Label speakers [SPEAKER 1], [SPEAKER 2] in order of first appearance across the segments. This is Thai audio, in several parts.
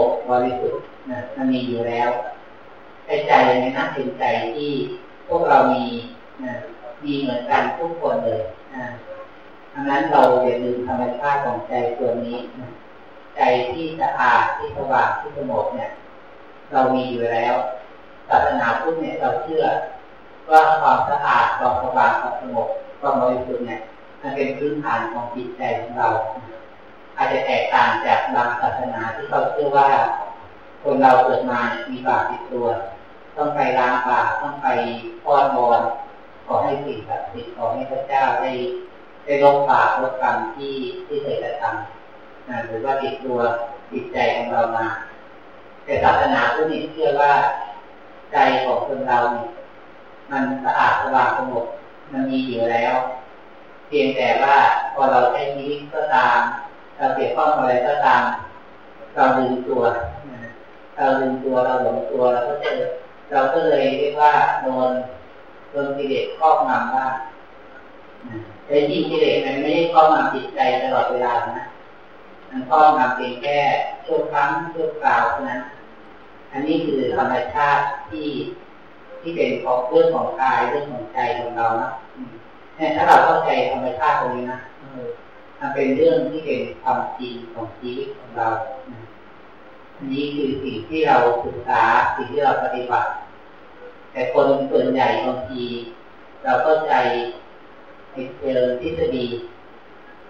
[SPEAKER 1] สงบบริสุทธิ์มันมีอยู่แล้วใจในนั้นเป็นใจที่พวกเรามีมีเหมือนกันทุกคนเลยดังนั้นเราอย่าลืมธรรมชาติของใจตัวนี้ใจที่สะอาดที่สว่างที่สงบเนี่ย เรามีอยู่แล้วศาสนาพุทธเนี่ยเราเชื่อ ว่าความสะอาดความสว่างความสงบความบริสุทธิ์เนี่ย มันเป็นพื้นฐานของจิตใจของเรา อาจจะแตกต่างจากบางศาสนาที่เขาเชื่อว่า คนเราเกิดมามีบาปติดตัว ต้องไปล้างบาปต้องไปป้อนบอนขอให้สิ่งศักดิ์สิทธิ์ขอให้พระเจ้าได้ได้ลบบาปลบกรรมที่ที่เคยกระทำหรือว่าติดตัวติดใจของเรามา แต่ศาสนาพุทธเชื่อว่าใจของคนเราเนี่ยมันสะอาดสว่างสงบมันมีอยู่แล้ว เพียงแต่ว่าพอเราใช้ชีวิตก็ตาม เราเกี่ยวข้องอะไรก็ตามเราลืมตัวเราลืมตัวเราหลงตัวเราก็เจะเราก็เลยเรียกว่าโดนโดนกิเลสครอบงำว่าแต่ยิ่งกิเลสมันไม่ได้ครอบงำจิตใจตลอดเวลานะมันครอบงำเพียงแค่ชั่วครั้งชั่วคราวเท่านั้น อันนี้คือธรรมชาติที่ที่เป็นของเรื่องของกายเรื่องของใจของเรานะเนี่ยถ้าเราเข้าใจธรรมชาติตรงนี้นะ มันเป็นเรื่องที่เป็นความจริงของชีวิตของเราอันนี้คือสิ่งที่เราศึกษาสิ่งที่เราปฏิบัติ แต่คนส่วนใหญ่บางทีเราเข้าใจในเชิงทฤษฎี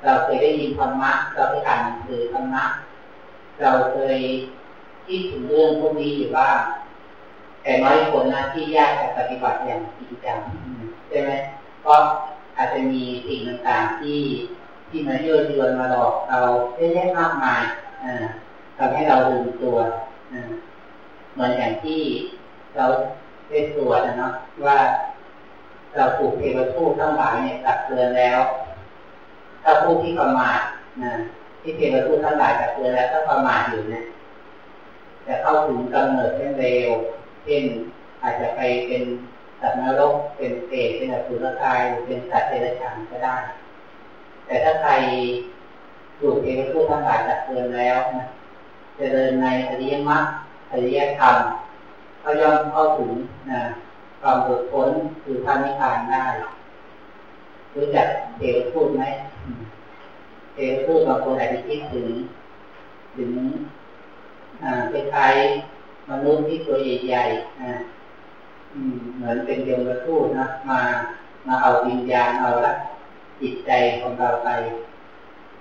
[SPEAKER 1] เราเคยได้ยินธรรมะเราไปอ่านหรือธรรมะเราเคยคิดถึงเรื่องพวกนี้อยู่บ้างแต่น้อยคนนะที่ยากจะปฏิบัติอย่างจริงจังใช่ไหมก็อาจจะมีสิ่งต่างๆที่ ที่มาเยื่อยวนมาหลอกเราเยอะแยะมากมายทำให้เราลืมตัวเหมือนอย่างที่เราได้ตรวจนะเนาะว่าเราถูกเทวทูตทั้งหลายเนี่ยตักเตือนแล้ว ถ้าผู้ที่ประมาทนะที่เทวทูตทั้งหลายตักเตือนแล้วถ้าประมาทอยู่เนี่ยจะเข้าถึงกำเนิดเช่นเร็วเช่นอาจจะไปเป็นสัตว์นรกเป็นเปรตเป็นอสุรกายหรือเป็นสัตว์เดรัจฉานก็ได้ แต่ถ้าใครถูกเทวทูตทั้งหลายตักเตือนแล้วนะจะเดินในอริยมรรคอริยธรรมเขาย่อมเข้าถึงนะความหลุดพ้นคือพระนิพพานได้รู้จักเทวทูตไหมเทวทูตบางคนอาจจะคิดถึงถึงคล้ายมนุษย์ที่ตัวใหญ่ๆนะเหมือนเป็นยมทูตนะมามาเอาวิญญาณเอาละ จิตใจของเราไป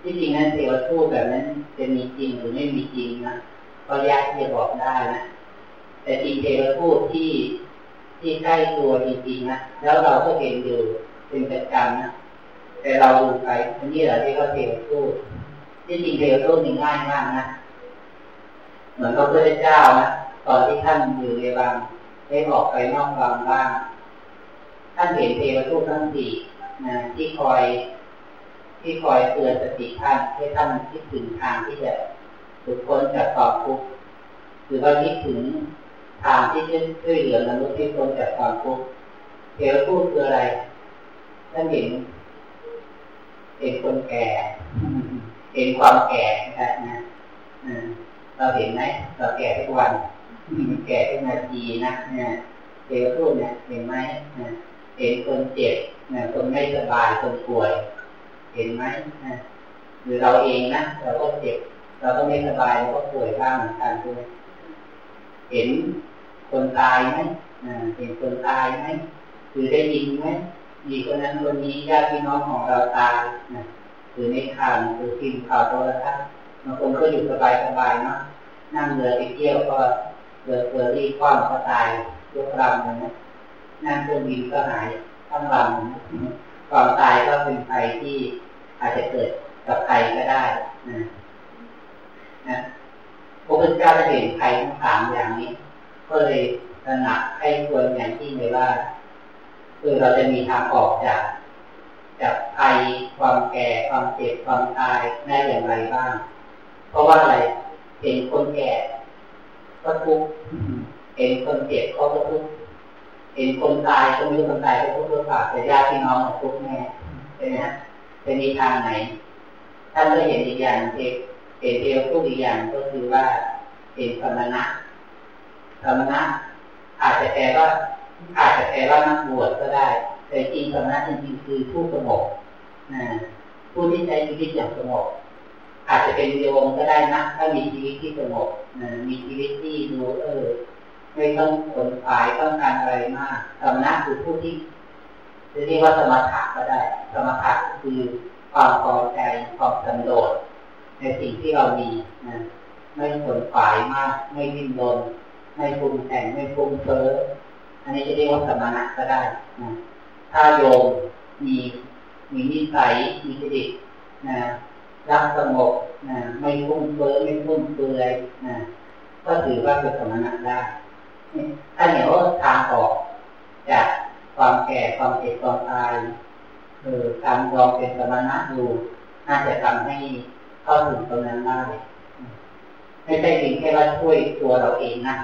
[SPEAKER 1] ที่จริงนั้นเทวทูตแบบนั้นจะมีจริงหรือไม่มีจริงนะก็ยากที่จะบอกได้นะ แต่จริงเทวทูตที่ที่ใกล้ตัวจริงๆนะแล้วเราก็เห็นอยู่เป็นประจำนะแต่เราดูไปอันนี้เหรอที่เขาเทวทูตที่จริงเทวทูตนี่ง่ายมากนะเหมือนพระพุทธเจ้านะตอนที่ท่านอยู่ในวังได้ออกไปนอกวังบ้างท่านเห็นเทวทูตทั้งสี่ นะที่คอย ที่คอยเตือนสติท่านให้ท่านคิดถึงทางที่จะหลุดพ้นจากกอบทุกข์หรือว่าคิดถึงทางที่จะช่วยเหลือมนุษย์ที่พ้นจากความทุกข์เทวทูตคืออะไรท่านเห็นเห็นคนแก่ เห็นความแก่นะเราเห็นไหมเราแก่ทุกวันแก่ทุกนาทีนะเนี่ยเทวทูตเนี่ยเห็นไหม เห็นคนเจ็บนี่ยคนไม่สบายคนป่วย เห็นไหมนะหรือเราเองนะเราก็เจ็บ เราก็ไม่สบายเราก็ป่วยบ้างเหมือนกันด้วยเห็นคนตายไหมเห็นคนตายไหมคือได้ยินไหมมีคนนั้นคนนี้ญาติพี่น้องของเราตายหรือรือในข่าวหรือพิมพ์ข่าวโทรทัศน์บางคนก็อยู่สบายๆเนาะนั่งเรือไปเที่ยวก็เรือเฟอร์รี่คว่ำก็ตายยกลำนะ นั่งเครื่องบินก็หายทั้งลำความตายก็เป็นภัยที่อาจจะเกิดกับใครก็ได้นะนะพระพุทธเจ้าจะเห็นภัยทั้งสามอย่างนี้ ก็เลยตระหนักให้ควรอย่างที่เลยว่า คือเราจะมีทางออกจากจากภัยความแก่ความเจ็บความตายได้อย่างไรบ้าง เพราะว่าอะไรเห็นคนแก่ก็ทุกข์เห็นคนเจ็บก็ทุกข์ เห็นคนตายก็ไม่รู้คนตายก็ทุกข์หรือเปล่าแต่ญาติพี่น้องทุกข์แน่ใช่ไหมฮะจะมีทางไหนท่านก็เห็นอีกอย่างเองเห็นเดียวพูดอีกอย่างก็คือว่าเห็นสมณะสมณะอาจจะแปลว่าอาจจะแปลว่านักบวชก็ได้ แต่จริงสมณะจริงๆคือผู้สงบนะผู้ที่ใช้ชีวิตอย่างสงบอาจจะเป็นโยมก็ได้นะถ้ามีชีวิตที่สงบนะมีชีวิตที่ดูเออ ไม่ต้องขนฝายต้องการอะไรมากสมณะคือผู้ที่จะเรียกว่าสมถะก็ได้ สมถะคือความพอใจความสันโดษในสิ่งที่เรามีนะไม่ขนฝายมาก ไม่ดิ้นรนไม่ปรุงแต่งไม่ปรุงเฟ้ออันนี้จะเรียกว่าสมณะก็ได้นะถ้าโยมมีมีนิสัยมีจริตนะรักสงบนะไม่ฟุ้งเฟ้อไม่ฟุ้งเฟือยนะก็ถือว่าเป็นสมณะได้ ถ้าเห็นว่าทางออกจากความแก่ความเจ็บความตายเออการยอมเป็นสมณะดูน่าจะทำให้เข้าถึงตรงนั้นได้ไม่ใช่เพียงแค่ว่าช่วยตัวเราเองนะ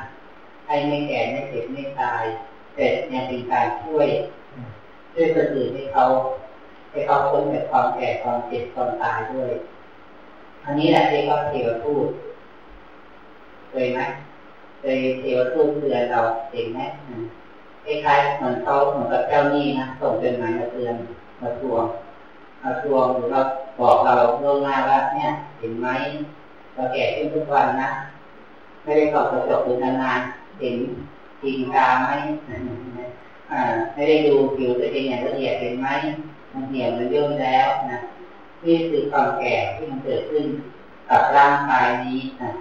[SPEAKER 1] ให้ไม่แก่ไม่เจ็บไม่ตายแต่ยังเป็นการช่วยช่วยคนอื่นให้เขาให้เขาพ้นจากความแก่ความเจ็บความตายด้วย อันนี้แหละที่เขาเทวทูตเคยไหม เคยเทวทูตเตือนเราเห็นไหมคล้ายๆเหมือนเขาเหมือนกับเจ้าหนี้นะส่งเป็นหมายมาเตือนมาทวงมาทวงหรือเราบอกเราล่วงหน้าว่าเนี่ย เห็นไหมเราแก่ขึ้นทุกวันนะไม่ได้ตอบกระจกอยู่นานๆเห็นจริงตาไหมไม่ได้ดูผิวตัวเองอย่างละเอียดเห็นไหมมันเหี่ยวมันย่นแล้วนะนี่คือความแก่ที่มันเกิดขึ้นกับร่างกายนี้นะ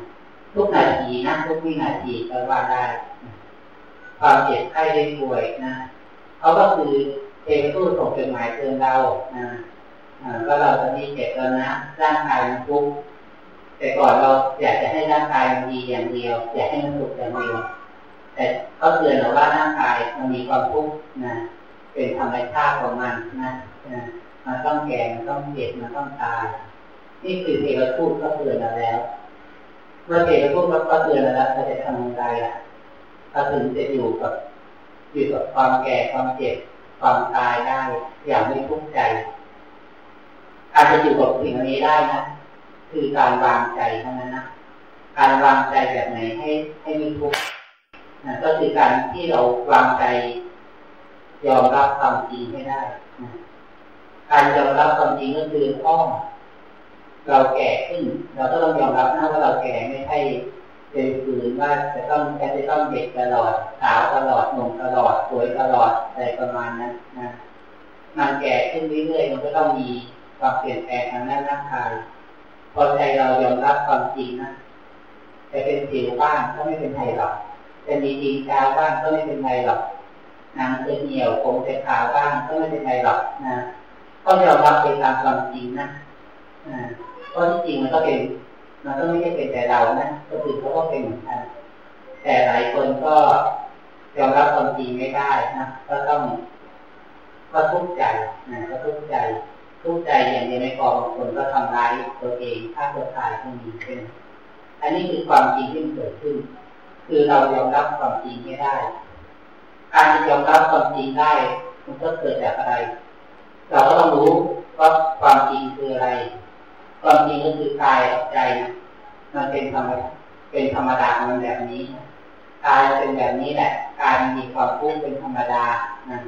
[SPEAKER 1] ทุกนาทีนะทุกวินาทีก็ว่าได้ความเจ็บไข้ได้ป่วยนะเขาก็คือเทวทูตส่งจดหมายเตือนเรานะก็เราตอนนี้เจ็บแล้วนะร่างกายมันทุกข์แต่ก่อนเราอยากจะให้ร่างกายมันดีอย่างเดียว อยากให้มันสุขอย่างเดียวแต่เขาเตือนเราว่าร่างกายมันมีความทุกข์นะ เป็นธรรมชาติของมันนะมันต้องแก่มันต้องเจ็บมันต้องตาย นี่คือเทวทูตก็เตือนเราแล้ว เมื่อเทวทูตก็เตือนแล้วเราจะทำยังไงล่ะเราถึงจะอยู่กับอยู่กับความแก่ความเจ็บความตายได้ อย่างไม่ทุกข์ใจการจะอยู่กับสิ่งนี้ได้นะคือการวางใจเท่านั้นนะการวางใจแบบไหนให้ให้ไม่ทุกข์นะก็คือการที่เราวางใจ ยอมรับความจริงให้ได้นะการยอมรับความจริงก็คืออ้อ เราแก่ขึ้น เราก็ต้องยอมรับนะว่าเราแก่ไม่ใช่เป็นฝืนว่าจะต้องจะต้องเด็กตลอดสาวตลอดหนุ่มตลอดสวยตลอดอะไรประมาณนั้นนะมันแก่ขึ้นเรื่อยๆมันก็ต้องมีความเปลี่ยนแปลงทางด้านร่างกายพอใจเรายอมรับความจริงนะจะเป็นสิวบ้างก็ไม่เป็นไรหรอกจะมีดีกาบ้างก็ไม่เป็นไรหรอกนางจะเหนียวผมจะขาวบ้างก็ไม่เป็นไรหรอกนะก็ยอมรับไปตามความจริงนะเพราะที่จริงมันก็เป็นมันก็ไม่ใช่เป็นแต่เรานะก็คือเขาก็เป็นเหมือนกันแต่หลายคนก็ยอมรับความจริงไม่ได้นะก็ต้องก็ทุกข์ใจนะก็ทุกข์ใจทุกข์ใจอย่างเดียวไม่พองคนก็ทำร้ายตัวเองฆ่าตัวตายก็มีเป็นอันนี้คือความจริงที่เกิดขึ้น คือเรายอมรับความจริงไม่ได้ การยอมรับความจริงได้ มันก็เกิดจากอะไร เราก็ต้องรู้ว่าความจริงคืออะไร ความจริงก็คือกายกับใจ มันเป็นธรรมเป็นธรรมดามันแบบนี้กายเป็นแบบนี้แหละกายมันมีความทุกข์เป็นธรรมดานะ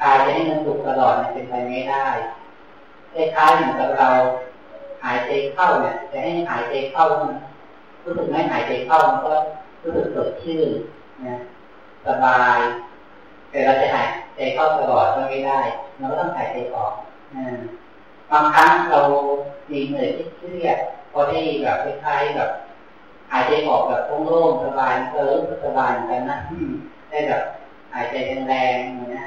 [SPEAKER 1] กายจะให้มันสุขตลอดเป็นไปไม่ได้คล้ายๆเหมือนกับเราหายใจเข้าเนี่ยจะให้หายใจเข้ารู้สึกไม่หายใจเข้ามันก็รู้สึกสดชื่นนะสบาย แต่เราจะหายใจเข้าตลอดก็ไม่ได้เราก็ต้องหายใจออกนะ บางครั้งเรามีเหนื่อยเครียดพอได้แบบคล้ายๆแบบหายใจออกแบบโล่งๆสบายก็รู้สึกสบายกันนะได้แบบหายใจแรงๆอย่างนี้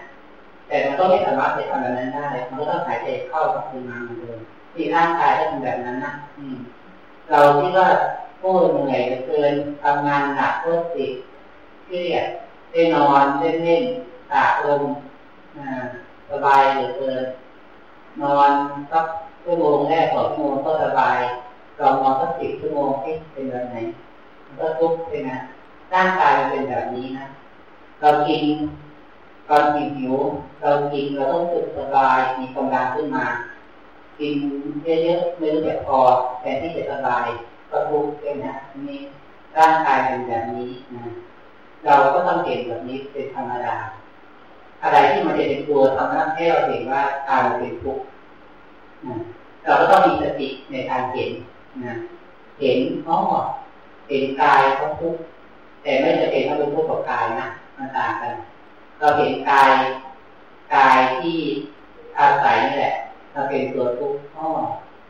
[SPEAKER 1] แต่มันก็ไม่สามารถจะทำแบบนั้นได้มันก็ต้องหายใจเข้ากับพลังเหมือนเดิมที่ร่างกายก็เป็นแบบนั้นนะอืม เราที่ว่าโอ้เหนื่อยเกินทำงานหนักก็ติดเครียดได้นอนเล่นตากลมสบายเหลือเกิน นอนสักชั่วโมงแรกสองชั่วโมงก็สบายลองนอนสักสิบชั่วโมงที่เป็นแบบไหนมันก็ทุกข์ใช่ไหมร่างกายมันเป็นแบบนี้นะเรากินตอนกินหิวเรากินเราต้องสึกสบายมีกำลังขึ้นมา กินเยอะๆไม่รู้จักพอแทนที่จะสบายก็ทุกข์ใช่ไหมนี่ร่างกายเป็นแบบนี้นะเราก็ต้องเห็นแบบนี้เป็นธรรมดา อะไรที่มันจะเป็นตัวทำให้เราเห็นว่ากายเป็นทุกข์เราก็ต้องมีสติในการเห็นนะเห็นอ๋อเห็นกายเขาทุกข์แต่ไม่จะเป็นเขาเป็นทุกข์กับกายนะมันต่างกัน เราเห็นกายกายที่อาศัยนี่แหละเราเป็นตัวทุกข์อ๋อ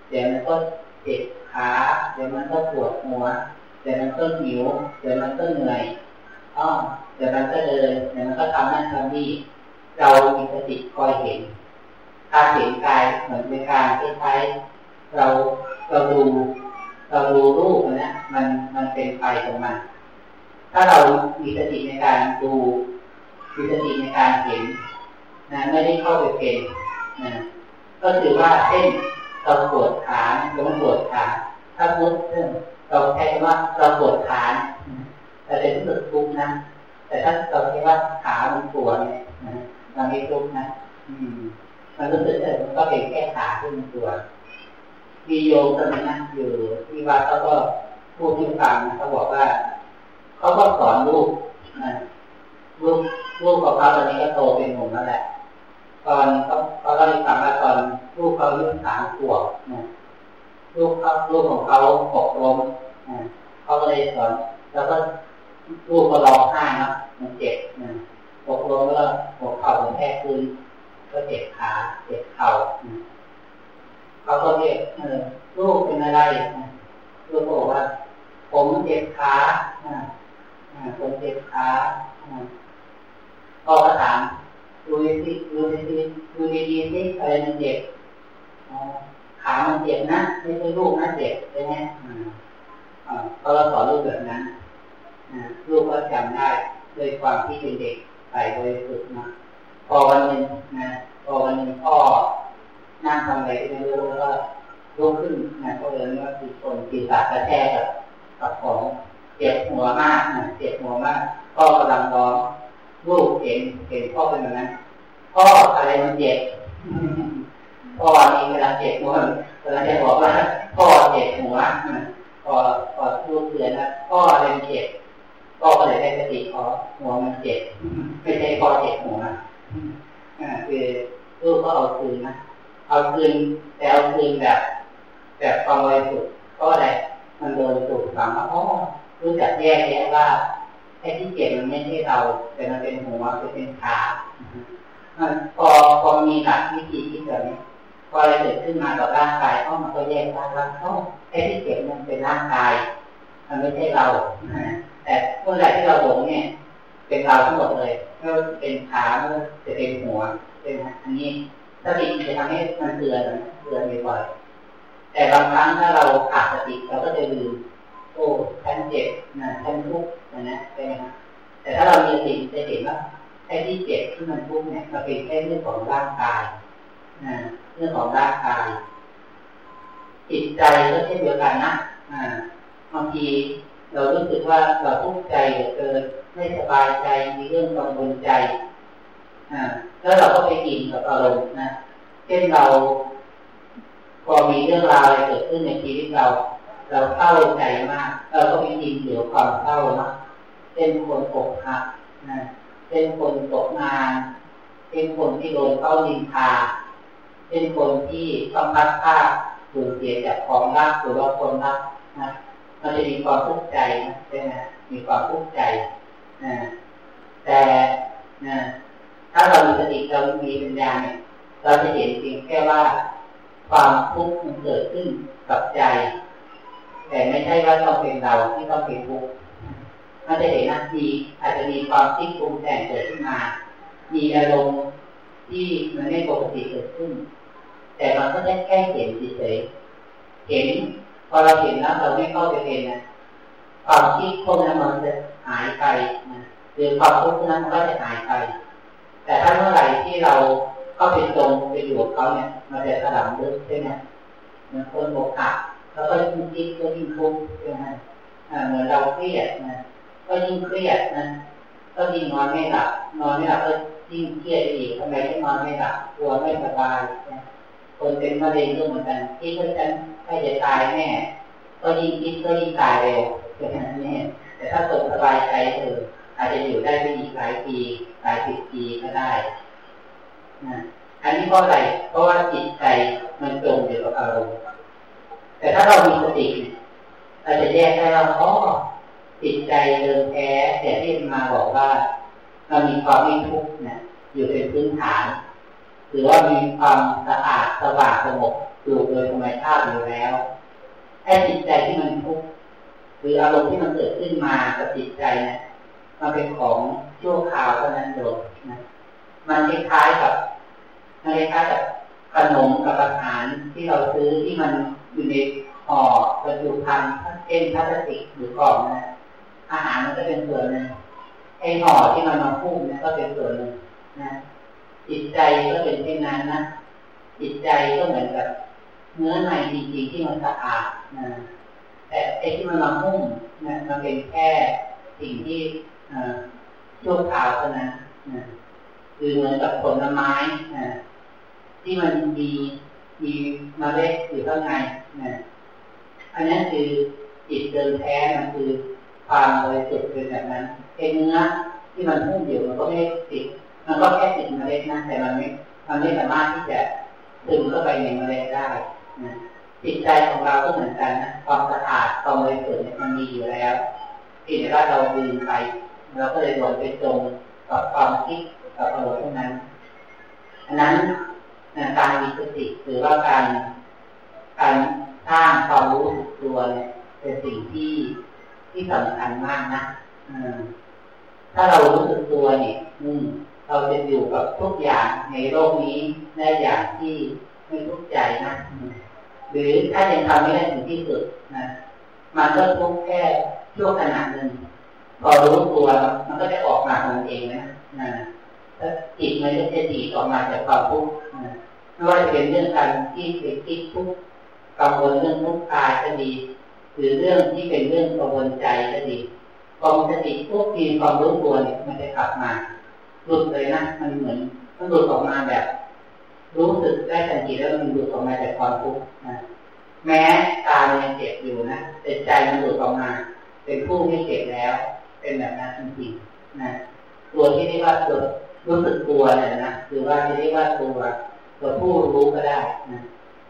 [SPEAKER 1] เดี๋ยวมันก็เจ็บขาเดี๋ยวมันก็ปวดหัวเดี๋ยวมันก็หิวเดี๋ยวมันก็เหนื่อยอ๋อเดี๋ยวมันก็เดินเดี๋ยวมันก็ทำนั่นทำนี่ เรามีสติคอยเห็นการเห็นกายเหมือนเป็นการคล้ายๆเราเราดูเราดูรูปนะมันมันเป็นไปของมัน ถ้าเรามีสติในการดูมีสติในการเห็นนะไม่ได้เข้าไปเป็นนะก็ถือว่าเช่นเราปวดขาเราปวดขาถ้าพูดเรื่องเราใช้คำว่าเราปวดขาแต่เป็นรู้สึกทุกข์นะแต่ถ้าเราใช้ว่าขามันปวดเนี่ย มันไม่ทุกข์นะมันรู้สึกแต่มันก็เป็นแค่ขาที่มัว มีโยมคนนึงนอยู่ที่วัดเขาก็พูดให้ฟังเขาบอกว่าเขาก็สอนลูกนะลูกลูกของเขาตอนนี้ก็โตเป็นหนุ่มแล้วแหละ ตอนเขาเขาเล่าให้ฟังว่าตอนลูกเขาอายุสามขวบนะลูกเขาลูกของเขาหกล้มนะเขาก็เลยสอน แล้วก็ลูกก็ร้องไห้นะมันเจ็บนะ กล้มแล้วหัวเข่าแทกพื้นก็เจ็บขาเจ็บเข่าเขาก็เรียกลูกเป็นอะไรลูกบอกว่า ผมเจ็บขาผมเจ็บขาก็ถามดูดีดูดีดูดีดีที่อะไรมันเจ็บขามันเจ็บนะไม่ใช่ลูกนะเจ็บใช่ไหมก็เราสอนลูกแบบนั้นลูกก็จำได้ด้วยความที่เป็นเด็ก ใส่โดยฝึกนะพอวันหนึ่งนะพอวันหนึ่งพ่อนั่งทำอะไรไม่รู้แล้วก็ลุกขึ้นนะก็เลยว่าคือคนปีศาจกระแทกกับกับของเจ็บหัวมากนะเจ็บหัวมากพ่อกำลังร้องลูกเห็นเห็นพ่อเป็นแบบนั้นพ่ออะไรมันเจ็บพ่อเองเวลาเจ็บหัวเวลาจะบอกว่าพ่อเจ็บหัวพอพอลูกเตือนนะพ่ออะไรเจ็บ พ่อก็เลยได้สติขอหัวมันเจ็บไม่ใช่พ่อเจ็บหัวอ่าคือลูกก็เอาคืนนะเอาคืนแต่เอาคืนแบบ แบบความบริสุทธิ์ก็อะไรมันโดนถูกฝังว่าอ๋อรู้จักแยกแยะว่าไอ้ที่เจ็บมันไม่ใช่เรา แต่มันเป็นหัวเป็นขาพอพอมีหลักวิธีที่แบบนี้พออะไรเกิดขึ้นมาต่อร่างกายเอ้ามันก็แยกร่างร่างเอ้าไอ้ที่เจ็บมันเป็นร่างกาย มันไม่ใช่เรา แต่เมื่อไหร่ที่เราหลงเนี่ย เป็นเราทั้งหมดเลยไม่ว่าจะเป็นขาไม่ว่าจะเป็นหัว เป็นอันนี้สติจะทำให้มันเตือนเตือนบ่อยแต่บางครั้งถ้าเราขาดสติเราก็จะลืมโอ้ฉันเจ็บนะฉันทุกข์นะนะใช่ไหมครับแต่ถ้าเรามีสติจะเห็นว่าไอ้ที่เจ็บที่มันทุกข์เนี่ยมันเป็นแค่เรื่องของร่างกายนะเรื่องของร่างกายจิตใจก็เช่นเดียวกันนะบางที เรารู้สึกว่าเราทุกข์ใจเหลือเกินไม่สบายใจมีเรื่องกังวลใจแล้วเราก็ไปกินกับอารมณ์นะเช่นเราพอมีเรื่องราวอะไรเกิดขึ้นในชีวิตเรา เราเศร้าใจมาก เราก็ไปกินเดี๋ยวความเศร้านะเช่นคนอกหักนะเช่นคนตกงานเช่นคนที่โดนเข้าดินทาเช่นคนที่ต้องพัดผ้าสูญเสียจากของรักหรือว่าคนรักนะ มันจะมีความทุกข์ใจนะใช่ไหมมีความทุกข์ใจนะแต่นะถ้าเรามีสติเรามีปัญญาเนี่ยเราจะเห็นเพียงแค่ว่าความทุกข์มันเกิดขึ้นกับใจ แต่ไม่ใช่ว่าต้องเป็นเราที่ต้องเป็นทุกข์มันจะเห็นนะมีอาจจะมีความคิดปรุงแต่งเกิดขึ้นมา มีอารมณ์ที่มันไม่ปกติเกิดขึ้น แต่เราก็ได้แค่เห็นเฉยเห็น พอเราเห็นแล้วเราไม่เข้าไปเป็นนะความคิดพวกนั้นมันจะหายไปนะหรือความทุกข์นั้นมันก็จะหายไป แต่ถ้าเมื่อไหร่ที่เราเข้าไปตรงไปอยู่กับเขาเนี่ย มันจะถลำลึกใช่ไหมเหมือนคนโมกะแล้วก็ยิ่งคิดก็ยิ่งทุกข์ใช่ไหมเหมือนเราเครียดนะก็ยิ่งเครียดนะก็ยิ่งนอนไม่หลับนอนไม่หลับก็ยิ่งเครียดอีกทำไมไม่นอนไม่หลับกลัวไม่สบายคนเป็นมะเร็งก็เหมือนกันที่เพื่อนใกล้จะตายแน่ก็ยิ่งคิดก็ยิ่งตายเร็วเป็นอย่างนี้แต่ถ้าคนสบายใจเอออาจจะอยู่ได้ไม่อีกหลายปีหลายสิบปีก็ได้นะอันนี้เพราะอะไรเพราะว่าจิตใจมันจมอยู่กับอารมณ์แต่ถ้าเรามีสติเราจะแยกได้ว่าอ๋อจิตใจเดิมแท้แต่ที่มาบอกว่า เรามีความไม่ทุกข์นะอยู่เป็นพื้นฐาน หรือว่ามีความสะอาดสว่างสงบ อยู่โดยธรรมชาติอยู่แล้วไอ้จิตใจที่มันทุกข์หรืออารมณ์ที่มันเกิดขึ้นมากับจิตใจนะมันเป็นของชั่วคราวเท่านั้นโดยนะมันคล้ายๆกับมันคล้ายๆกับขนมกับอาหารที่เราซื้อที่มันอยู่ในห่อบรรจุภัณฑ์เช่นพลาสติกหรือกล่องนะอาหารมันก็เป็นส่วนหนึ่งไอห่อที่มันมาพุ่มเนี่ยก็เป็นส่วนหนึ่งนะจิตใจก็เป็นเช่นนั้นนะจิตใจก็เหมือนกับ เนื้อในจริงๆที่มันสะอาดนะแต่ไอ้ที่มันมาพุ่มนะมันเป็นแค่สิ่งที่ชั่วคราวเท่านั้นนะคือเหมือนกับผลไม้นะที่มันมีมีมาเล็ดอยู่ข้างในนะอันนั้นคือจิตเดินแท้มันคือความบริสุทธิ์เป็นแบบนั้นเอเนื้อที่มันพุ่งอยู่มันก็ไม่ติดมันก็แค่ติดมเมล็ดนะแต่มันไม่มันไม่สามารถที่จะซึมเข้าไปในมเมล็ดได้ จิตใจของเราก็เหมือนกันนะความสะอาดความบริสุทธิ์เนี่ยมันมีอยู่แล้วที่แต่ว่าเราลืมไปเราก็เลยหลงไปตรงกับความคิดกับอารมณ์พวกนั้นอันนั้นการมีสติหรือว่าการการสร้างความรู้สึกตัวเนี่ยเป็นสิ่งที่ที่สำคัญมากนะถ้าเรารู้สึกตัวเนี่ยมือเราจะอยู่กับทุกอย่างในโลกนี้ได้อย่างที่ ม่ทุกข์ใจนะหรือถ้ายังทำไม่ได้ถึงที่สุดนะมันก็ทุกข์แค่ชั่วขณะหนึ่งพอรู้ตัวมันก็จะออกมาของเองนะนะถ้าจิตมันก็จะดีออกมาจากความทุกข์ไม่ว่าจะเป็นเรื่องการที่ไปคิดทุกข์กังวลเรื่องทุกข์กายก็ดีหรือเรื่องที่เป็นเรื่องกังวลใจก็ดีพอมันสติพวกทีความรู้ตัวเนี่ยมันจะกลับมาหลุดเลยนะมันเหมือนมันหลุดออกมาแบบ รู้สึกได้ทันทีแล้วมันหลุดออกมาจากความทุกข์นะแม้กายยังเจ็บอยู่นะแต่ใจมันหลุดออกมา เป็นผู้ไม่เจ็บแล้ว เป็นแบบนั้นจริงๆนะตัวที่เรียกว่าตัวรู้สึกตัวเนี่ยนะหรือว่าที่เรียกว่าตัวตัวผู้รู้ก็ได้นะ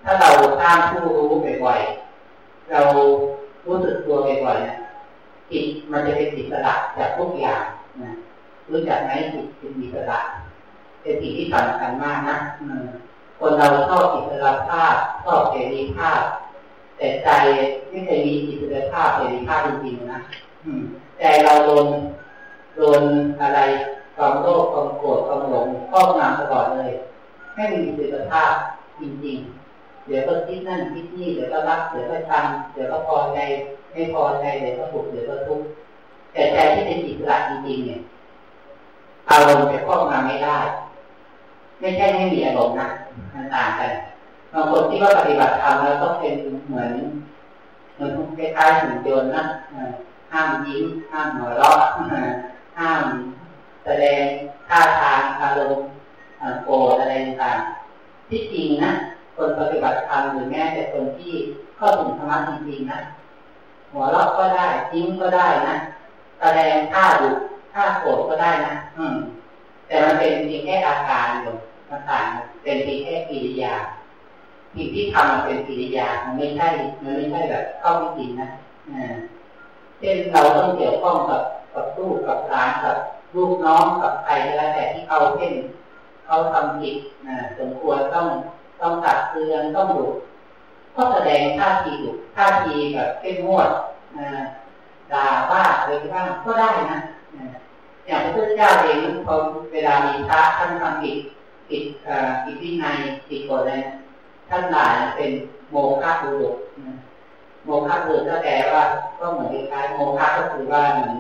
[SPEAKER 1] ถ้าเราสร้างผู้รู้บ่อยๆเรารู้สึกตัวบ่อยๆเนี่ยจิตมันจะเป็นอิสระจากทุกอย่างนะรู้จักไหมจิตเป็นอิสระ เป็นสิ่งที่สำคัญมากนะคนเราชอบอิสระภาพชอบเสรีภาพ แต่ใจไม่เคยมีอิสระภาพเสรีภาพจริงๆนะใจเราโดนโดนอะไรความโลภความโกรธความหลงครอบงำตลอดเลยไม่มีอิสระภาพจริงๆ เดี๋ยวก็คิดนั่นคิดนี่เดี๋ยวก็รักเดี๋ยวก็ชังเดี๋ยวก็พอใจไม่พอใจเดี๋ยวก็สุขเดี๋ยวก็ทุกข์แต่ใจที่เป็นอิสระจริงๆเนี่ยอารมณ์จะครอบงำไม่ได้ ไม่ใช่ไม่มีอารมณ์นะมันต่างกันบางคนที่ว่าปฏิบัติธรรมแล้วต้องเป็นเหมือนเหมือนคล้ายๆหุ่นยนต์นะห้ามยิ้มห้ามหัวเราะห้ามแสดงท่าทางอารมณ์โกรธอะไรต่างที่จริงนะคนปฏิบัติธรรมหรือแม้แต่คนที่เข้าถึงธรรมะจริงๆนะหัวเราะก็ได้ยิ้มก็ได้นะแสดงท่าดุท่าโกรธก็ได้นะอืมแต่มันเป็นเพียงแค่อาการอยู่ มันต่างเป็นเพียงแค่กิริยาสิ่งที่ทำมันเป็นกิริยา มันไม่ใช่ มันไม่ใช่แบบเข้าไม่จริงนะเช่นเราต้องเกี่ยวข้องกับกับลูกกับหลานกับลูกน้องกับใครก็แล้วแต่ที่เขาเพ่นเขาทำผิดนะสมควรต้องต้องตัดเตือนต้องดุก็แสดงท่าทีดุท่าทีแบบเข้มงวดด่าบ้าอะไรบ้างก็ได้นะอย่างพระพุทธเจ้าเองพอเวลามีพระท่านทำผิด ผิดผิดวินัยผิดกฎอะไรท่านหลายเป็นโมฆะบุรุษโมฆะบุรุษก็แปลว่าก็เหมือนคล้ายโมฆะก็คือว่าเหมือน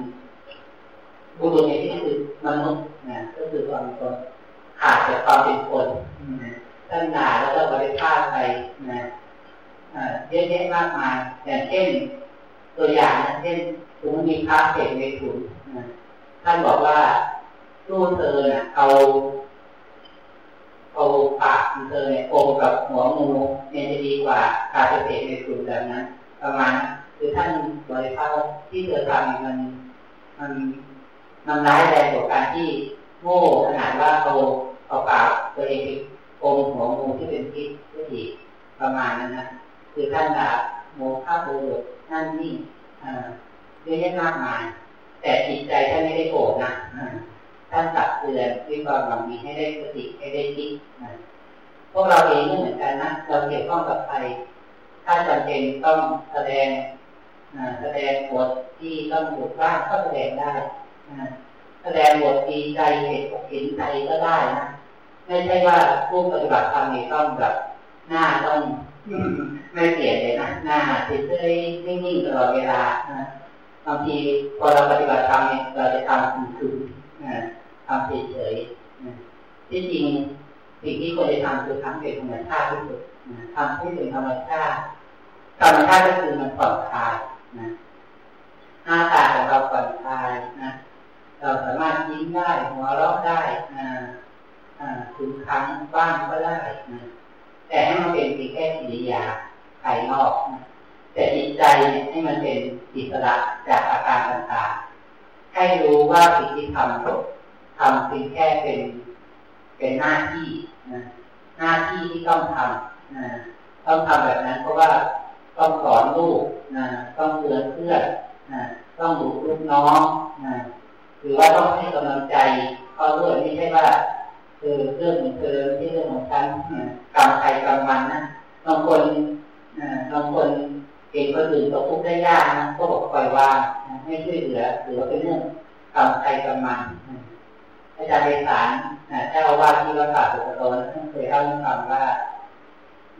[SPEAKER 1] บุรุษในที่นี้คือมนุษย์นะก็คือความเป็นคนขาดจากความเป็นคนท่านหนายแล้วก็บริภาคไปนะเยอะแยะมากมายอย่างเช่น ตัวอย่างนะเช่นสมมติมีพระเศษในถุนท่านบอกว่าตู้เธอเนี่ยเอา เอาปากเธอเนี่ยโอกับหัวงูเนี่ยจะดีกว่าคาเศษในถุนแบบนั้น ประมาณคือท่านบริภาที่เธอทำมันมันมันร้ายแรงกว่าการที่โง่ขนาดว่าเอาเอาปากตัวเองไปอมหัวงูที่เป็นพิษก็ดีประมาณนั้นนะคือท่านด่าโมฆะโบรนั่นนี่เยอะแยะมากมายแต่จิตใจท่านไม่ได้โกรธนะ ท่านตักเตือนด้วยความหวังดีให้ได้สติให้ได้คิดพวกเราเองก็เหมือนกันนะเราเกี่ยวข้องกับใครถ้าจำเป็นต้องแสดงแสดงบทที่ต้องบทบ้างก็แสดงได้แสดงบทดีใจเห็นเห็นใจก็ได้นะไม่ใช่ว่าผู้ปฏิบัติธรรมนี่ต้องแบบหน้าต้องไม่เปลี่ยนเลยนะหน้าติดเลยนิ่งๆตลอดเวลาบางทีพอเราปฏิบัติธรรมเนี่ยเราจะทำคือ ทำเฉยๆที่จริงสิ่งที่ควรจะทำคือทำเป็นธรรมชาติที่สุดทำให้เป็นธรรมชาติธรรมชาติก็คือมันผ่อนคลายนะหน้าตาของเราผ่อนคลายนะ เราสามารถยิ้มได้หัวเราะได้ถึงครั้งบ้างก็ได้นะแต่ให้มันเป็นเพียงแค่กิริยาภายนอกนะแต่จิตใจให้มันเป็นอิสระจากอาการต่างๆให้รู้ว่าสิ่งที่ทำ ทำเพียงแค่เป็นเป็นหน้าที่นะหน้าที่ที่ต้องทำนะต้องทำแบบนั้นเพราะว่าต้องสอนลูกนะต้องเตือนเพื่อนนะต้องดูลูกน้องนะหรือว่าต้องให้กำลังใจเขาด้วยไม่ใช่ว่าเออเรื่องของเธอไม่เรื่องของฉันกรรมใครกรรมมันนะบางคนบางคนเองก็อื่นตกทุกข์ได้ยากนะก็บอกปล่อยวางไม่ช่วยเหลือหรือว่าเป็นเรื่องกรรมใครกรรมมัน อาจารย์เบสารเจ้าว่าที่วัดป่าสุกโตท่านเคยเล่าให้ฟังว่า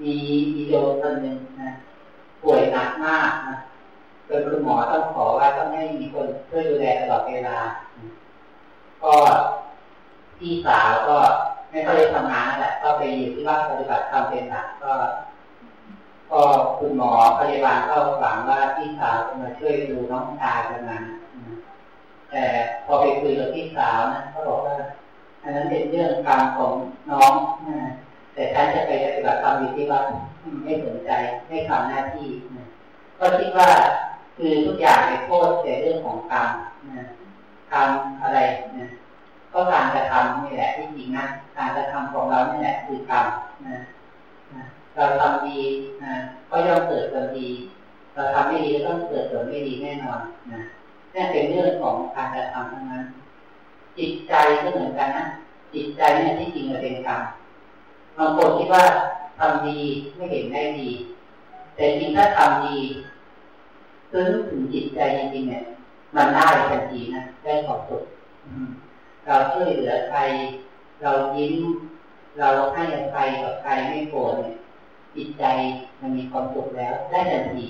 [SPEAKER 1] มีมีโยมคนหนึ่งนะป่วยหนักมากนะจนคุณหมอต้องขอว่าต้องให้มีคนช่วยดูแลตลอดเวลา ก็พี่สาวก็ไม่ค่อยได้ทำงานแหละก็ไปอยู่ที่บ้าปฏิบัติธรรมเป็นหลักก็ ก็คุณหมอพยาบาลก็หวังว่าพี่สาวจะมาช่วยดูน้องชายประมาณ แต่พอไปคุยกับพี่สาวนะเขาบอกว่าอันนั้นเป็นเรื่องกรรมของน้องแต่ฉันจะไปปฏิบัติธรรมอยู่ที่บ้านไม่สนใจไม่ทำหน้าที่ก็คิดว่าคือทุกอย่างไปโทษแต่เรื่องของกรรมกรรมอะไรนะก็การกระทำนี่แหละที่จริงนะการกระทำของเรานี่แหละคือกรรมนะเราทำดีนะก็ย่อมเกิดผลดี เราทำไม่ดีก็ต้องเกิดผลไม่ดีแน่นอนนะ นี่เป็นเรื่องของการกระทำทั้งนั้น จิตใจก็เหมือนกันนะ จิตใจเนี่ยที่จริงเป็นกรรมบางคนคิดว่าทำดีไม่เห็นได้ดี แต่จริงถ้าทำดีซึ้งถึงจิตใจจริงๆเนี่ย มันได้ทันทีนะได้ความสุขเราช่วยเหลือใคร เรายิ้ม เราให้อภัยกับใครไม่โกรธเนี่ยจิตใจมันมีความสุขแล้วได้ทันที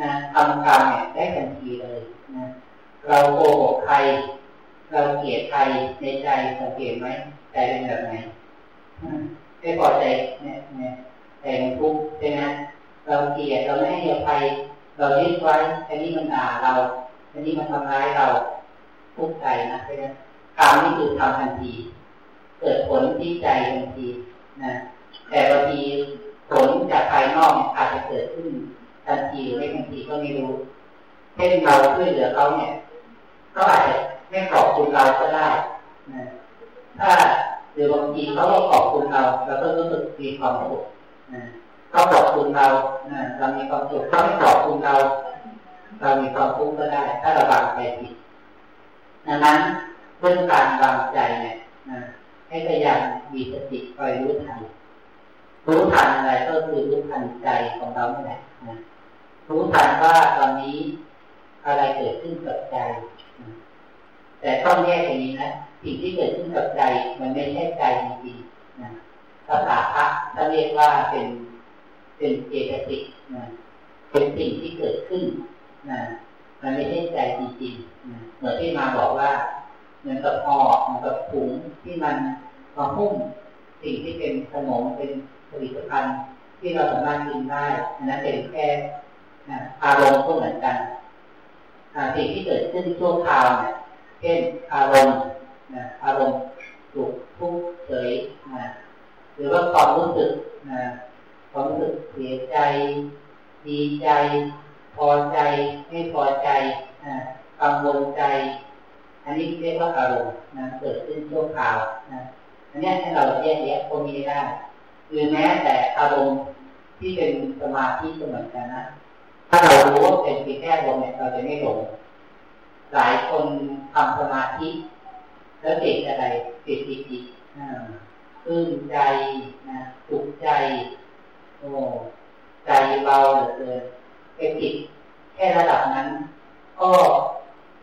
[SPEAKER 1] นะทำกรรมเนี่ยได้ทันทีเลย เราโกหกใคร เราเกลียดใครในใจสังเกตไหมใจเป็นแบบไหนไม่พอใจเนี่ยเนี่ยใจมันทุกข์ใช่ไหมเราเกลียดเราไม่ให้อภัยเรายึดไว้อันนี้มันด่าเราอันนี้มันทำร้ายเราทุกข์ใจนะใช่ไหมกรรมนี่คือทำทันที เกิดผลที่ใจทันทีนะแต่บางทีผลจากภายนอกอาจจะเกิดขึ้นทันทีหรือไม่ทันทีก็ไม่รู้เช่นเราช่วยเหลือเขาเนี่ย ก็อาจจะไม่ขอบคุณเราก็ได้นะถ้าหรือบางทีเขาก็ขอบคุณเราเราก็รู้สึกมีความสุขนะเขาขอบคุณเราเรามีความสุขเขาไม่ขอบคุณเรา เรามีความทุกข์ก็ได้ ถ้าเราวางใจผิดดังนั้นเรื่องการวางใจเนี่ยให้พยายามมีสติคอยรู้ทันรู้ทันอะไรก็คือรู้ทันใจของเรานี่แหละนะรู้ทันว่าตอนนี้อะไรเกิดขึ้นกับใจ แต่ต้องแยกอย่างนี้นะสิ่งที่เกิดขึ้นกับใจมันไม่ใช่ใจจริงๆนะภาษาพระถ้าเรียกว่าเป็นเป็นเจตสิกนะเป็นสิ่งที่เกิดขึ้นนะมันไม่ใช่ใจจริงๆนะเหมือนที่มาบอกว่าเหมือนกับห่อเหมือนกับถุงที่มันมาหุ้มสิ่งที่เป็นขนมเป็นผลิตภัณฑ์ที่เราสามารถกินได้นนั้นเป็นแค่อารมณ์ก็เหมือนกัน สิ่งที่เกิดขึ้นชั่วคราวเนี่ยเช่นอารมณ์อารมณ์สุขทุกข์เฉยหรือว่าความรู้สึกความรู้สึกเสียใจ ดีใจ พอใจไม่พอใจกังวลใจ อันนี้เรียกว่าอารมณ์นะเกิดขึ้นชั่วคราวนะอันนี้ให้เราแยกแยะพวกนี้ได้หรือแม้แต่อารมณ์ที่เป็นสมาธิก็เหมือนกันนะ ถ้าเรารู้ว่าเป็นเพียงแค่ลมเนี่ยเราจะไม่หลง หลายคนทำสมาธิ แล้วติดอะไรติดติดติดตื้นใจนะสุขใจ โอ้ใจเบาเหลือเกินไปติดแค่ระดับนั้น ก็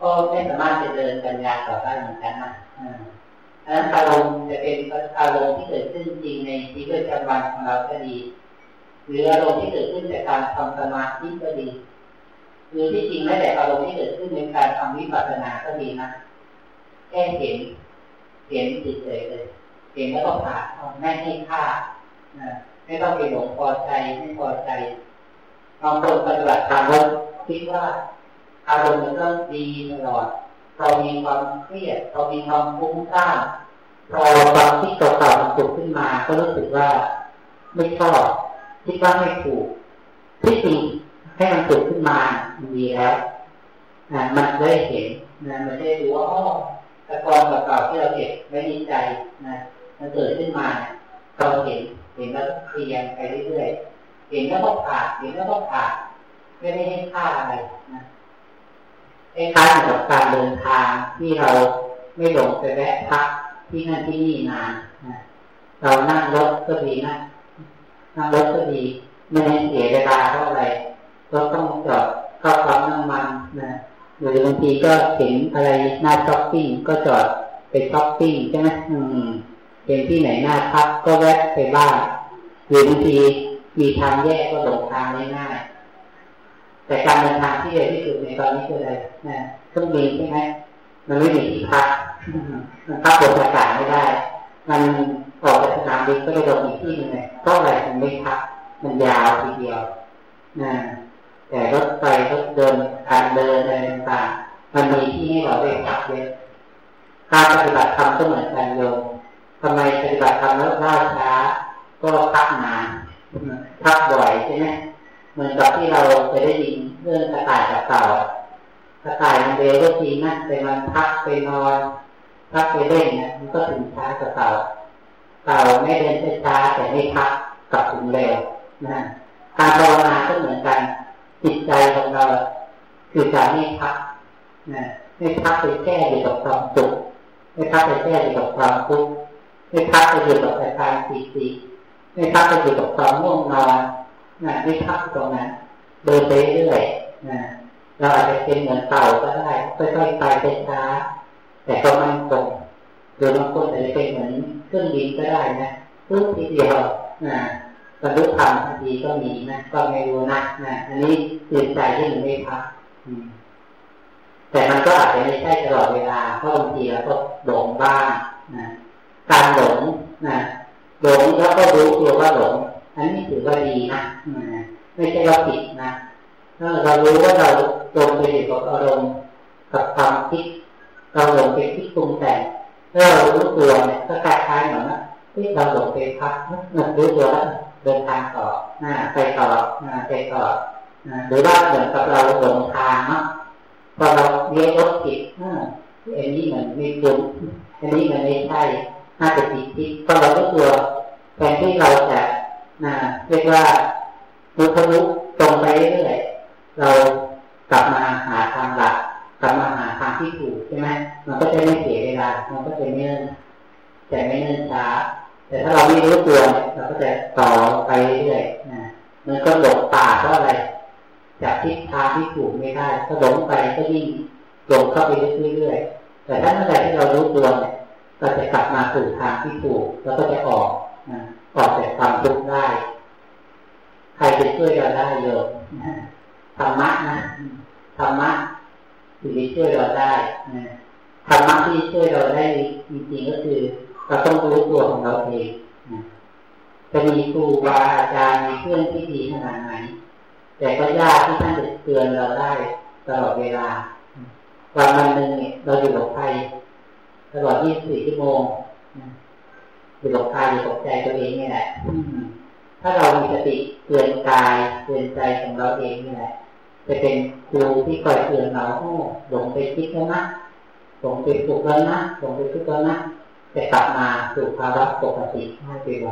[SPEAKER 1] ก็ไม่สามารถจะเดินปัญญาต่อได้เหมือนกันนะอันนั้นอารมณ์จะเป็นอารมณ์ที่เกิดขึ้นจริงในชีวิตประจำวันของเราก็ดี หรืออารมณ์ที่เกิดขึ้นจากการทำสมาธิก็ดีหรือที่จริงแม้แต่อารมณ์ที่เกิดขึ้นในการทำวิปัสสนาก็ดีนะแค่เห็น เห็นเฉยเลยเห็นแล้วก็ผ่านไม่ให้ค่าไม่ต้องไปหลงพอใจไม่พอใจบางคนปฏิบัติตามแล้วคิดว่า อารมณ์มันต้องดีตลอดเรามีความเครียดเรามีความฟุ้งซ่านพอความคิดเก่าๆมันผุดขึ้นมา ก็รู้สึกว่าไม่ชอบ คิดว่าไม่ถูกที่จริงให้มันผุดขึ้นมามันดีแล้วนะมันได้เห็นนะมันได้รู้ว่าอ๋อตะกอนเก่าๆที่เราเก็บไว้ในใจนะมันเกิดขึ้นมาเราเห็นเห็นแล้วเคลียร์ไปเรื่อยๆเห็นแล้วก็ผ่าเห็นแล้วก็ผ่าไม่ได้ให้ค่าอะไรนะคล้ายๆกับการเดินทางที่เราไม่หลงไปแวะพักที่นั่นที่นี่นานเรานั่งรถก็ดีนะ นั่งรถก็ดีไม่ได้เสียเวลาเท่าไรรถต้องจอดเข้าปั๊มน้ำมันนะหรือบางทีก็เห็นอะไรหน้าช้อปปิ้งก็จอดไปช้อปปิ้งใช่ไหมอืมเห็นที่ไหนหน้าพักก็แวะไปบ้านหรือบางทีมีทางแยกก็หลงทางง่ายแต่การเดินทางที่เร็วที่สุดในตอนนี้คืออะไรนะเครื่องบินใช่ไหมมันไม่มีที่พักมันพักบนอากาศไม่ได้ มันออกจากสนามบินก็ไปลงอีกที่หนึ่งเลยก็อะไรมันไม่พักมันยาวทีเดียวนะแต่รถไฟรถเดินการเดินอะไรต่างมันมีที่ให้เราได้พักเยอะการปฏิบัติธรรมก็เหมือนกันโยมทำไมปฏิบัติธรรมแล้วล่าช้า ก็พักนานพักบ่อยใช่ไหมเหมือนกับที่เราเคยได้ยินเรื่องกระต่ายกับเต่ากระต่ายมันเร็วก็จริงนะแต่มันพักไปนอน พักไปเล่นเนี่ยมันก็ถึงช้ากับเต่าเต่าไม่เดินช้าแต่ไม่พักกับถึงเร็วนะการภาวนาก็เหมือนกันจิตใจของเรา คือการไม่พักนะไม่พักไปแก้อยู่กับความสุขไม่พักไปแก้อยู่กับความทุกข์ไม่พักไปอยู่กับอาการปีติไม่พักไปอยู่กับความง่วงนอนนะไม่พักตรงนั้นเดินไปเรื่อยนะเราอาจจะเป็นเหมือนเต่าก็ได้ค่อยๆไปเป็นช้า แต่ก็มั่นคงโดยบางคนอาจจะเป็นเหมือนเครื่องบินก็ได้นะปึ๊บทีเดียวนะบรรลุธรรมทันทีก็มีนะก็ไม่รู้นะนะอันนี้ตื่นใจที่มันไม่พักแต่มันก็อาจจะไม่ใช่ตลอดเวลาเพราะบางทีเราก็หลงบ้างนะการหลงนะหลงแล้วก็รู้ตัวว่าหลง อันนี้ถือว่าดีนะไม่ใช่ว่าผิดนะถ้าเรารู้ว่าเราลงไปอยู่กับอารมณ์กับความคิด เราหลงไปคิดปรุงแต่งถ้าเรารู้ตัวเนี่ยก็คล้ายๆเหมือนว่าที่เราหลงไปพักนึกรู้ตัวแล้วเดินทางต่อนะไปต่อนะไปต่อนะหรือว่าเหมือนกับเราหลงทางเนาะพอเราเลี้ยวรถผิดอันนี้เหมือนไม่คุ้มอันนี้มันไม่ใช่น่าจะผิดทิศพอเรารู้ตัวแทนที่เราจะนะเรียกว่ามุทะลุตรงไปเรื่อยเรากลับมาหาทางหลัก กลับมาหาทางที่ถูกใช่ไหมมันก็จะไม่เสียเวลา มันก็จะไม่เนิ่นจะไม่เนิ่นช้า แต่ถ้าเราไม่รู้ตัวเราก็จะต่อไปเรื่อยๆนะมันก็หลงป่าเพราะอะไร จากทิศทางที่ถูกไม่ได้ก็หลงไปก็ยิ่งหลงเข้าไปเรื่อยๆแต่ถ้าเมื่อไหร่ที่เรารู้ตัวเนี่ยเราจะกลับมาสู่ทางที่ถูกแล้วก็จะออกนะออกจากความทุกข์ได้ ใครจะช่วยเราได้โยมธรรมะนะธรรมะ ถึงจะช่วยเราได้ธรรมะที่ช่วยเราได้จริงๆก็คือ เราต้องรู้ตัวของเราเองจะมีครูบาอาจารย์มีเพื่อนที่ดีขนาดไหน แต่ก็ยากที่ท่านจะเตือนเราได้ตลอดเวลาวันวันหนึ่งเนี่ยเราอยู่กับใครตลอด 24 ชั่วโมงอยู่กับกายอยู่กับใจตัวเองนี่แหละถ้าเรามีสติเตือนกายเตือนใจของเราเองนี่แหละ จะเป็นครูที่คอยเตือนเราโอ้หลงไปคิดแล้วนะหลงไปสุขแล้วนะหลงไปทุกข์แล้วนะจะกลับมาสู่ภาวะปกติให้ไปไว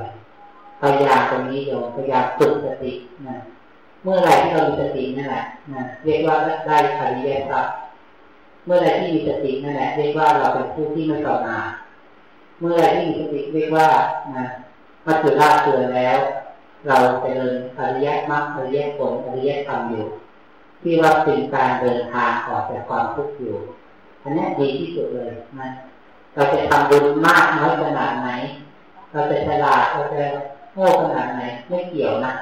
[SPEAKER 1] พยายามตรงนี้โยมพยายามฝึกสตินะเมื่อไรที่เรามีสตินั่นแหละนะเรียกว่าได้อริยสัจเมื่อไรที่มีสตินั่นแหละเรียกว่าเราเป็นผู้ที่ไม่ต่อมาเมื่อไรที่มีสติเรียกว่านะมัจจุราเตือนแล้ว เราจะเดินอริยมรรคอริยผลอริยธรรมอยู่ ที่ว่าเป็นการเดินทางออกจากความทุกข์อยู่อันนี้ดีที่สุดเลยนะเราจะทำบุญมากน้อยขนาดไหน เราจะฉลาดเราจะโง่ขนาดไหน ไม่เกี่ยวนะ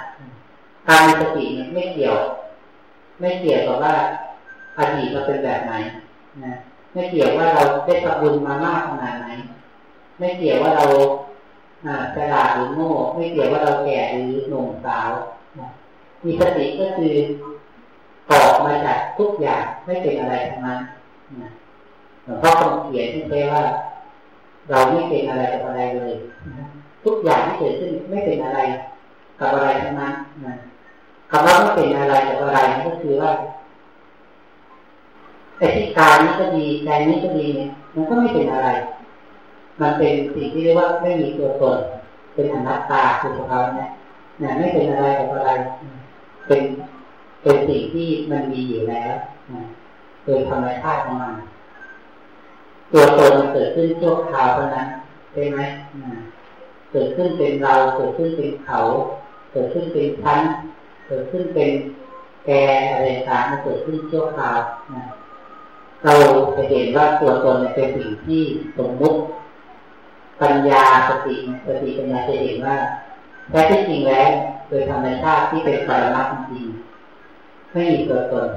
[SPEAKER 1] การมีสติเนี่ยไม่เกี่ยว ไม่เกี่ยวกับว่าอดีตเราเป็นแบบไหนนะไม่เกี่ยวว่าเราได้ทำบุญมามากขนาดไหน ไม่เกี่ยวว่าเราฉลาดหรือโง่ ไม่เกี่ยวว่าเราแก่หรือหนุ่มสาว มีสติก็คือ ออกมาจากทุกอย่างไม่เป็นอะไรทั้งนั้นหลวงพ่อคำเขียนที่เรียว่า เราไม่เป็นอะไรกับอะไรเลย ทุกอย่างที่เกิดขึ้นไม่เป็นอะไรกับอะไรทั้งนั้นคำว่าไม่เป็นอะไรกับอะไรก็คือว่าไอ้ที่กายนี้ก็ดีใจนี้ก็ดีเนี่ยมันก็ไม่เป็นอะไร มันเป็นสิ่งที่เรียกว่าไม่มีตัวตน เป็นอนัตตาคือสภาวะเนี่ยไม่เป็นอะไรกับอะไร เป็น เป็นสิ่งที่มันมีอยู่แล้วโดยธรรมชาติของมันตัวตนเกิดขึ้นชั่วคราวเท่านั้นใช่ไหมเกิดขึ้นเป็นเราเกิดขึ้นเป็นเขา เกิดขึ้นเป็นชั้นเกิดขึ้นเป็นแกอะไรต่างมันเกิดขึ้นชั่วคราวเราจะเห็นว่าตัวตนเป็นสิ่งที่สมมุติปัญญาสติสติปัญญาจะเห็นว่าแท้ที่จริงแล้วโดยธรรมชาติที่เป็นปรมัตถ์จริง ไม่มีตัวตน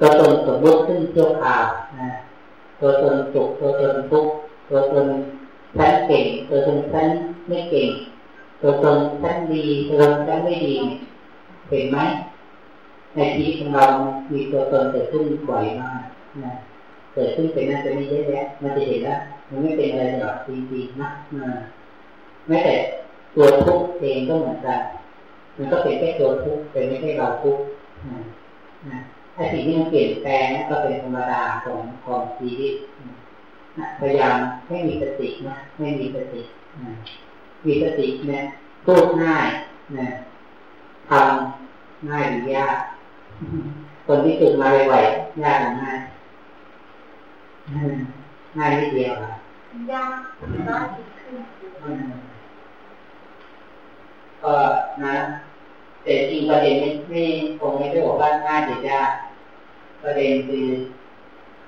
[SPEAKER 1] ตัวตนสมมติขึ้นชั่วคราวตัวตนสุขตัวตนทุกข์ตัวตนฉันเก่งตัวตนฉันไม่เก่ง ตัวตนฉันดีตัวตนฉันไม่ดีเห็นไหมในชีวิตของเรา มีตัวตนเกิดขึ้นบ่อยมากนะเกิดขึ้นเป็นน่าจะไม่เยอะแยะมันจะเห็นแล้วมันไม่เป็นอะไรหรอกจริงๆนะแม้แต่ตัวทุกข์เองก็เหมือนกันมันก็เป็นแค่ตัวทุกข์เป็นไม่ใช่เราทุกข์ ถ้าสิ่งที่มันเปลี่ยนแปลงก็เป็นธรรมดาของของชีวิตพยายามให้มีสตินะให้มีสติมีสติเนี่ยพูดง่ายนะทำง่ายหรือยากคนที่ฝึกมาบ่อยๆยากหรือง่ายง่ายนิดเดียวอะ
[SPEAKER 2] ยากน้อยขึ้น
[SPEAKER 1] ก็นะ แต่จริงประเด็นไม่ไม่คงไม่ได้บอกว่าง่ายหรือยากประเด็นคือ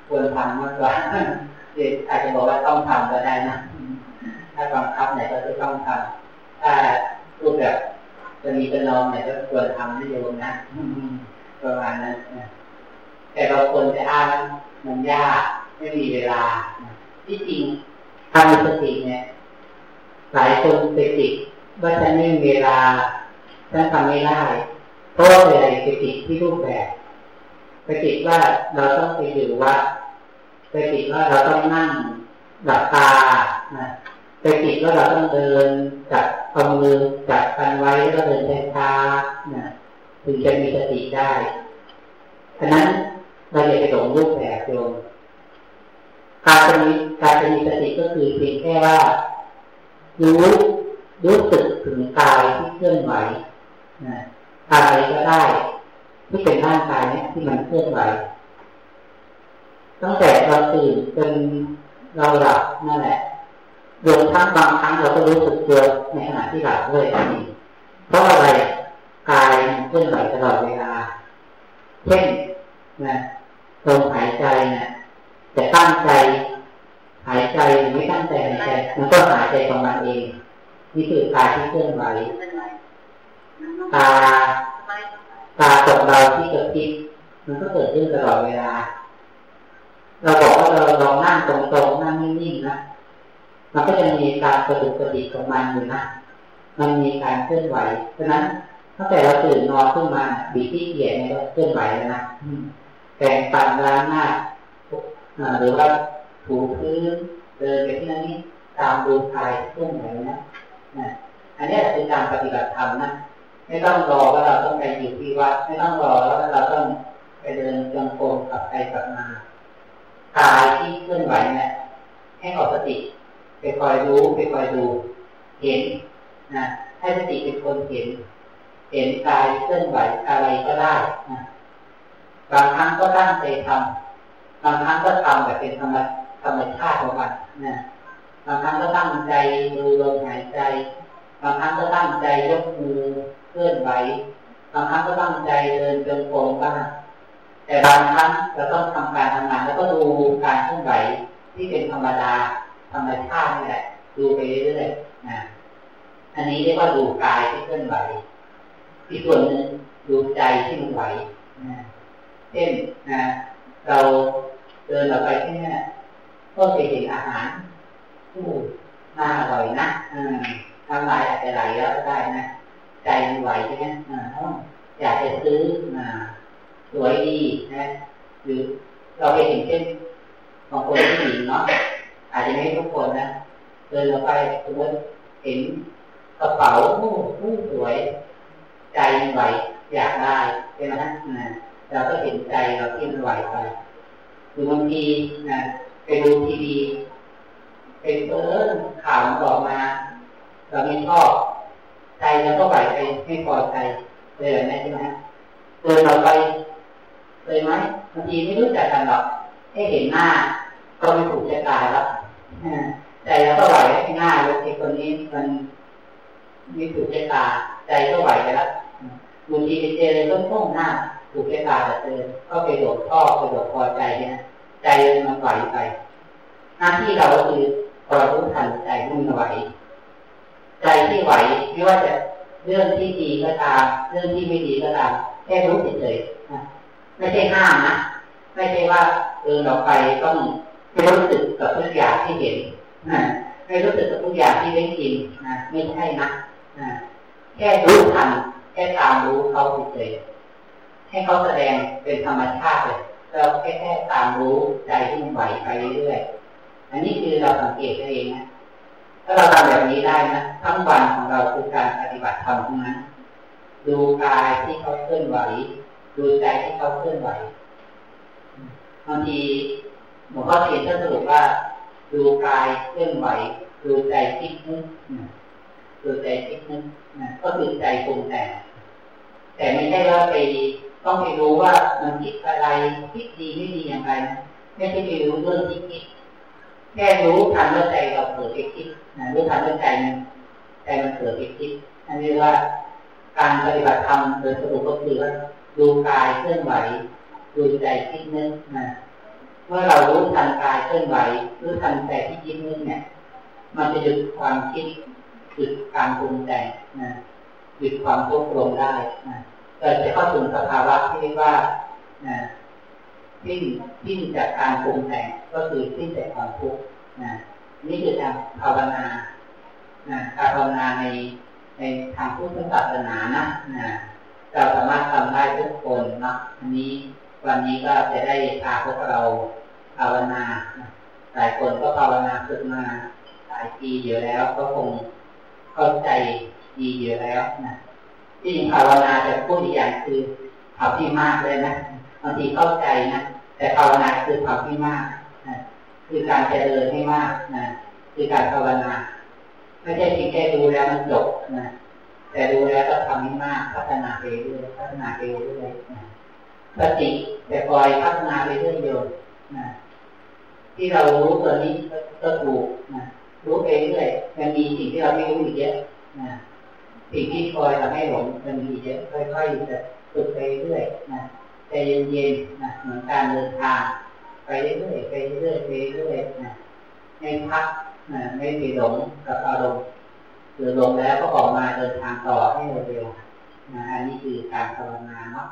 [SPEAKER 1] ควรทำมากกว่าเด็กอาจจะบอกว่าต้องทำก็ได้นะ ถ้าบังคับไหนก็จะต้องทำถ้ารูปแบบจะมีเป็นองไหนก็ควรทำให้โยมนะประมาณนั้นแต่เราควรจะอ้างมันยากไม่มีเวลาที่จริงทำสติเนี่ย หลายคนไปติดว่าฉันไม่มีเวลา ฉันทำไม่ได้เพราะอะไรไปติดที่รูปแบบไปติดว่าเราต้องไปอยู่วัดไปติดว่าเราต้องนั่งหลับตาไปติดว่าเราต้องเดินจับเอามือจับกันไว้แล้วเดินช้าๆถึงจะมีสติได้ฉะนั้นเราอย่าไปหลงรูปแบบโยมการจะมีการจะมีสติก็คือเพียงแค่ว่ารู้รู้สึกถึงกายที่เคลื่อนไหว กายก็ได้ ที่เป็นร่างกายเนี่ยที่มันเคลื่อนไหวตั้งแต่เราตื่นจนเราหลับนั่นแหละรวมทั้งบางครั้งเราก็รู้สึกตัวในขณะที่หลับด้วยนี่เพราะอะไรกายมันเคลื่อนไหวตลอดเวลาเช่นนะลมหายใจเนี่ยจะตั้งใจ หายใจหรือไม่ตั้งใจหายใจมันก็หายใจของมันเองนี่คือกายที่เคลื่อนไหว ตา ตาตกเราที่เกิดทิพมันก็เกิดขึ้นตลอดเวลา เราบอกว่าเราลองนั่งตรงๆนั่งนิ่งๆนะมันก็จะมีการกระดุกกระดิกของมันอยู่นะมันมีการเคลื่อนไหวเพราะนั้นตั้งแต่เราตื่นนอนขึ้นมาบีที่เกียรเนี่ยก็เคลื่อนไหวแล้วนะแปรงฟันล้างหน้าหรือว่าถูพื้นเดินไปที่นั่นนี่ตามดูกายเคลื่อนไหวนะอันนี้คือการปฏิบัติธรรมนะ ไม่ต้องรอว่าเราต้องไปอยู่ที่วัด ไม่ต้องรอว่าเราต้องไปเดินจงกรมกลับไปกลับมากายที่เคลื่อนไหวเนี่ยให้ออกสติไปคอยรู้ไปคอยดู เห็นนะให้สติเป็นคนเห็น เห็นกายเคลื่อนไหวอะไรก็ได้นะบางครั้งก็ตั้งใจทำบางครั้งก็ทำแบบเป็นธรรมธรรมชาติของมันนะบางครั้งก็ตั้งใจดูลมหายใจ บางครั้งก็ตั้งใจยกมือ เคลื่อนไหวบางครั้งก็ตั้งใจเดินจงกรมบ้างแต่บางครั้งเราต้องทำการทำงาน แล้วก็ดูการเคลื่อนไหวที่เป็นธรรมดาธรรมชาตินี่แหละดูไปเรื่อยๆนะอันนี้เรียกว่าดูกายที่เคลื่อนไหว อีกส่วนหนึ่งดูใจที่มันไหวนะเช่นนะเราเดินออกไปที่นี่ก็จะเห็นอาหารอู้น่าอร่อยนะทำลายอาจจะไหลแล้วก็ได้นะ ใจมันไหวใช่ไหมอยากจะซื้อสวยดีนะหรือเราไปเห็นเช่นบางคนที่หญิงเนาะอาจจะไม่ทุกคนนะเดินเราไปสมมติเห็นกระเป๋าผู้ผู้สวย ใจมันไหวอยากได้ใช่ไหมนะเราก็เห็นใจเราที่มันไหวไปหรือบางทีนะไปดูทีวีเป็นเออข่าวมันออกมา เราไม่ชอบ ใจเราก็ไหวไปไม่พอใจเลยแบบนี้ใช่ไหมเดินเราไปเลยไหมบางทีไม่รู้จักกันหรอกให้เห็นหน้า ก็ไม่ถูกจะตายแล้วใจเราก็ไหวให้หน้าแล้วไอ้คนนี้มันไม่ถูกใจตาใจก็ไหวไปแล้วบางทีไปเจอเลยต้องต้องหน้าถูกใจตาแต่เจอก็ไปโดดท่อไปโดดพอใจเนี่ยใจมันไหวไป หน้าที่เราคือคอยรู้ทันใจมันไหว ใจที่ไหวไม่ว่าจะเรื่องที่ดีก็ตาม เรื่องที่ไม่ดีก็ตามแค่รู้เฉยๆไม่ใช่ห้ามนะไม่ใช่ว่าเดินออกไปต้องไม่รู้สึกกับทุกอย่างที่เห็นไม่รู้สึกกับทุกอย่างที่ได้ยินนะไม่ใช่นะแค่รู้ทันแค่ตามรู้เขาเฉยๆให้เขาแสดงเป็นธรรมชาติเลยเราแค่แค่ตามรู้ใจที่มันไหวไปเรื่อยๆอันนี้คือเราสังเกตเองนะ ถ้าเราทำแบบนี้ได้นะทั้งวันของเราคือการปฏิบัติธรรมทั้งนั้น ดูกายที่เขาเคลื่อนไหว ดูใจที่เขาเคลื่อนไหวบางทีหลวงพ่อเทียนท่านสรุปว่า ดูกายเคลื่อนไหว ดูใจคิดนึกดูใจคิดนึกก็คือใจปรุงแต่งแต่ไม่ใช่ว่าไปต้องไปรู้ว่ามันคิดอะไรคิดดีไม่ดีอย่างไร ไม่ใช่ไปรู้เรื่องที่คิดแค่รู้ทันว่าใจเราเกิดไปคิด รู้ทันว่าใจมันใจมันเกิดไปคิดอันนี้ว่าการปฏิบัติธรรมโดยสรุปก็คือว่าดูกายเคลื่อนไหวดูใจคิดนึกนะเมื่อเรารู้ทันกายเคลื่อนไหวรู้ทันใจที่คิดนึกเนี่ย มันจะหยุดความคิดหยุดการปรุงแต่งนะหยุดความทุกข์ลงได้นะเราจะเข้าถึงสภาวะที่เรียกว่านะสิ้นสิ้นจากการปรุงแต่งก็คือสิ้นจากความทุกข์นะ นี่คือการภาวนานะการภาวนาในในทางพุทธศาสนานะนะเราสามารถทำได้ทุกคนนะอันนี้วันนี้ก็จะได้พาพวกเราภาวนาหลายคนก็ภาวนาฝึกมาหลายปีเยอะแล้วก็คงเข้าใจดีเยอะแล้วนะที่ภาวนาจะพูดอีกอย่างคือเผาที่มากเลยนะบางทีเข้าใจนะแต่ภาวนาคือเผาที่มาก คือการเจริญให้มากนะคือการภาวนาไม่ใช่เพียงแค่ดูแล้วมันจบนะแต่ดูแล้วก็ทำให้มากพัฒนาไปเรื่อยพัฒนาไปเรื่อยสติแต่ปล่อยพัฒนาไปเรื่อยโยนะที่เรารู้ตัวนี้ก็ถูกนะรู้ไปเรื่อยมันมีสิ่งที่เราไม่รู้อีกเยอะนะสิ่งที่คอยทำให้หลงมันมีเยอะค่อยๆจะฝึกไปเรื่อยนะใจเย็นๆนะเหมือนการเดินทาง ไปเรื่อยๆไปเรื่อยๆไปเรื่อยๆนะไม่พักนะไม่มีหลงกับอารมณ์หรือลงแล้วก็ออกมาเดินทางต่อให้เร็วนะอันนี้คือการภาวนาเนาะ